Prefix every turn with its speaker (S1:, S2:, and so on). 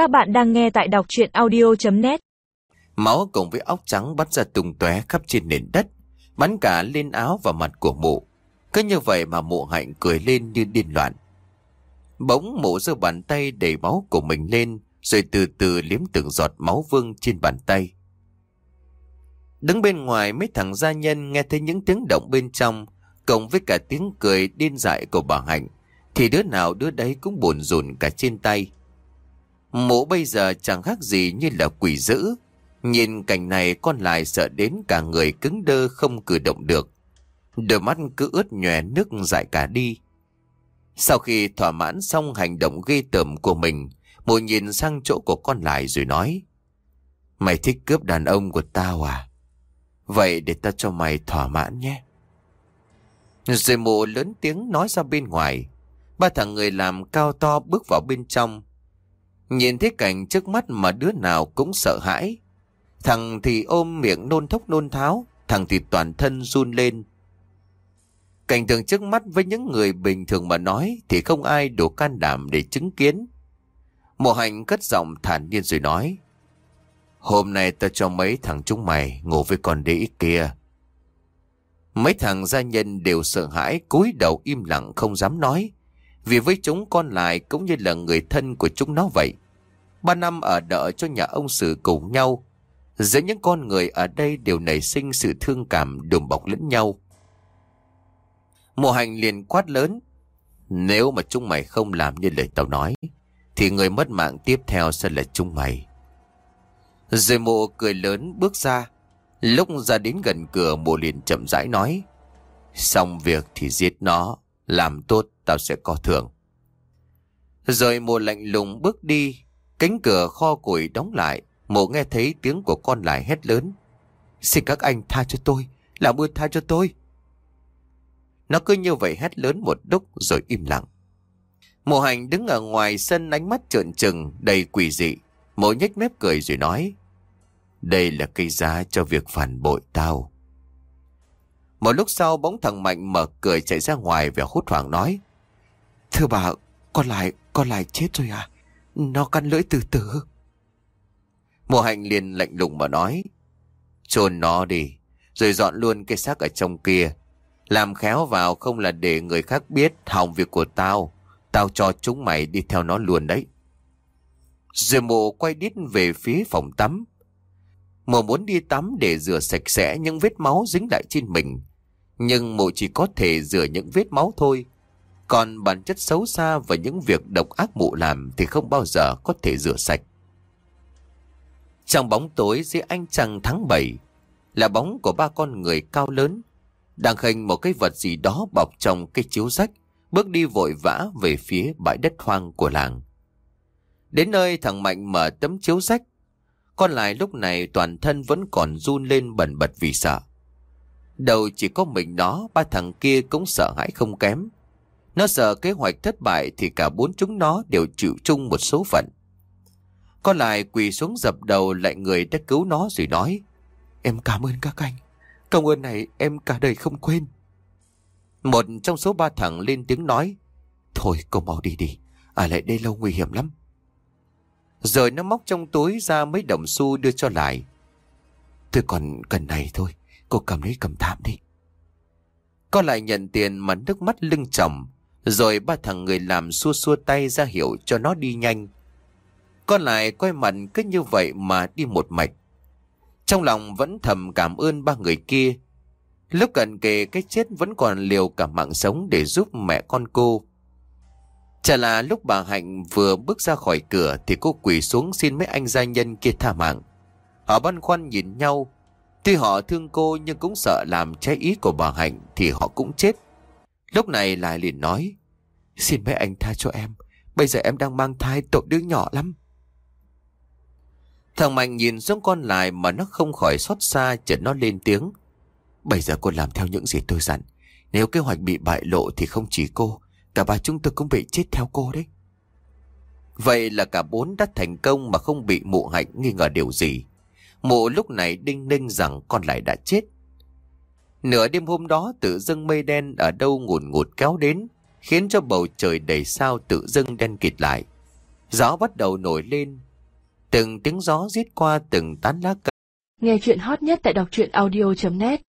S1: Các bạn đang nghe tại đọc chuyện audio.net
S2: Máu cùng với óc trắng bắt ra tung tóe khắp trên nền đất, bắn cả lên áo và mặt của mụ. Cứ như vậy mà mụ hạnh cười lên như điên loạn. Bỗng mụ giơ bàn tay đầy máu của mình lên, rồi từ từ liếm từng giọt máu vương trên bàn tay. Đứng bên ngoài mấy thằng gia nhân nghe thấy những tiếng động bên trong, cộng với cả tiếng cười điên dại của bà Hạnh, thì đứa nào đứa đấy cũng buồn rùn cả trên tay. Mụ bây giờ chẳng khác gì như là quỷ dữ. Nhìn cảnh này con lại sợ đến cả người cứng đơ không cử động được. Đôi mắt cứ ướt nhòe nước dại cả đi. Sau khi thỏa mãn xong hành động ghê tởm của mình, mụ nhìn sang chỗ của con lại rồi nói. Mày thích cướp đàn ông của tao à? Vậy để tao cho mày thỏa mãn nhé. Rồi mụ lớn tiếng nói ra bên ngoài. Ba thằng người làm cao to bước vào bên trong. Nhìn thấy cảnh trước mắt mà đứa nào cũng sợ hãi. Thằng thì ôm miệng nôn thốc nôn tháo, thằng thì toàn thân run lên. Cảnh tượng trước mắt với những người bình thường mà nói thì không ai đủ can đảm để chứng kiến. Mộ hành cất giọng thản nhiên rồi nói. Hôm nay ta cho mấy thằng chúng mày ngủ với con đĩ kia. Mấy thằng gia nhân đều sợ hãi cúi đầu im lặng không dám nói. Vì với chúng con lại cũng như là người thân của chúng nó vậy. Ba năm ở đợi cho nhà ông Sử cùng nhau. Giữa những con người ở đây đều nảy sinh sự thương cảm đùm bọc lẫn nhau. Mộ hành liền quát lớn. Nếu mà chúng mày không làm như lời tao nói, thì người mất mạng tiếp theo sẽ là chúng mày. Rồi mộ cười lớn bước ra. Lúc ra đến gần cửa mộ liền chậm rãi nói. Xong việc thì giết nó, làm tốt tao sẽ có thưởng. Rồi mùa lạnh lùng bước đi, cánh cửa kho củi đóng lại, mộ nghe thấy tiếng của con lại hét lớn. Xin các anh tha cho tôi, làm ơn tha cho tôi. Nó cứ như vậy hét lớn một đúc rồi im lặng. Mộ hành đứng ở ngoài sân ánh mắt trợn trừng đầy quỷ dị. Mộ nhếch mép cười rồi nói. Đây là cây giá cho việc phản bội tao. Một lúc sau bóng thằng Mạnh mở cười chạy ra ngoài và hốt hoảng nói. Thưa bà, con lại, con lại chết rồi à? Nó cắn lưỡi từ từ. Mùa hạnh liền lạnh lùng mà nói. chôn nó đi, rồi dọn luôn cái xác ở trong kia. Làm khéo vào không là để người khác biết hỏng việc của tao. Tao cho chúng mày đi theo nó luôn đấy. Rồi mộ quay đít về phía phòng tắm. Mộ muốn đi tắm để rửa sạch sẽ những vết máu dính lại trên mình. Nhưng mộ chỉ có thể rửa những vết máu thôi. Còn bản chất xấu xa và những việc độc ác mụ làm thì không bao giờ có thể rửa sạch. Trong bóng tối dưới anh trăng tháng 7 là bóng của ba con người cao lớn, đang khênh một cái vật gì đó bọc trong cái chiếu rách, bước đi vội vã về phía bãi đất hoang của làng. Đến nơi thằng Mạnh mở tấm chiếu rách, con lại lúc này toàn thân vẫn còn run lên bẩn bật vì sợ. Đầu chỉ có mình nó, ba thằng kia cũng sợ hãi không kém. Nó sợ kế hoạch thất bại thì cả bốn chúng nó đều chịu chung một số phận. Con lại quỳ xuống dập đầu lại người đã cứu nó rồi nói. Em cảm ơn các anh. Công ơn này em cả đời không quên. Một trong số ba thằng lên tiếng nói. Thôi cô mau đi đi. Ở lại đây lâu nguy hiểm lắm. Rồi nó móc trong túi ra mấy đồng xu đưa cho lại. Tôi còn cần này thôi. Cô cầm lấy cầm tạm đi. Con lại nhận tiền mà nước mắt lưng tròng. Rồi ba thằng người làm xua xua tay ra hiệu cho nó đi nhanh. Con lại quay mặt cứ như vậy mà đi một mạch. Trong lòng vẫn thầm cảm ơn ba người kia. Lúc cận kề cái chết vẫn còn liều cả mạng sống để giúp mẹ con cô. Chả là lúc bà Hạnh vừa bước ra khỏi cửa thì cô quỳ xuống xin mấy anh gia nhân kia tha mạng. Họ băn khoăn nhìn nhau. Tuy họ thương cô nhưng cũng sợ làm trái ý của bà Hạnh thì họ cũng chết. Lúc này lại liền nói Xin mấy anh tha cho em Bây giờ em đang mang thai tội đứa nhỏ lắm Thằng Mạnh nhìn xuống con lại mà nó không khỏi xót xa chợt nó lên tiếng. Bây giờ cô làm theo những gì tôi dặn. Nếu kế hoạch bị bại lộ thì không chỉ cô, cả ba chúng tôi cũng bị chết theo cô đấy. Vậy là cả bốn đã thành công mà không bị mụ hạnh nghi ngờ điều gì. Mụ lúc này đinh ninh rằng con lại đã chết. Nửa đêm hôm đó tự dưng mây đen ở đâu ngùn ngụt kéo đến, khiến cho bầu trời đầy sao tự dưng đen kịt lại. Gió bắt đầu nổi lên, Từng tiếng gió rít qua từng tán lá cây.
S3: Nghe chuyện hot nhất tại đọc truyện audio.net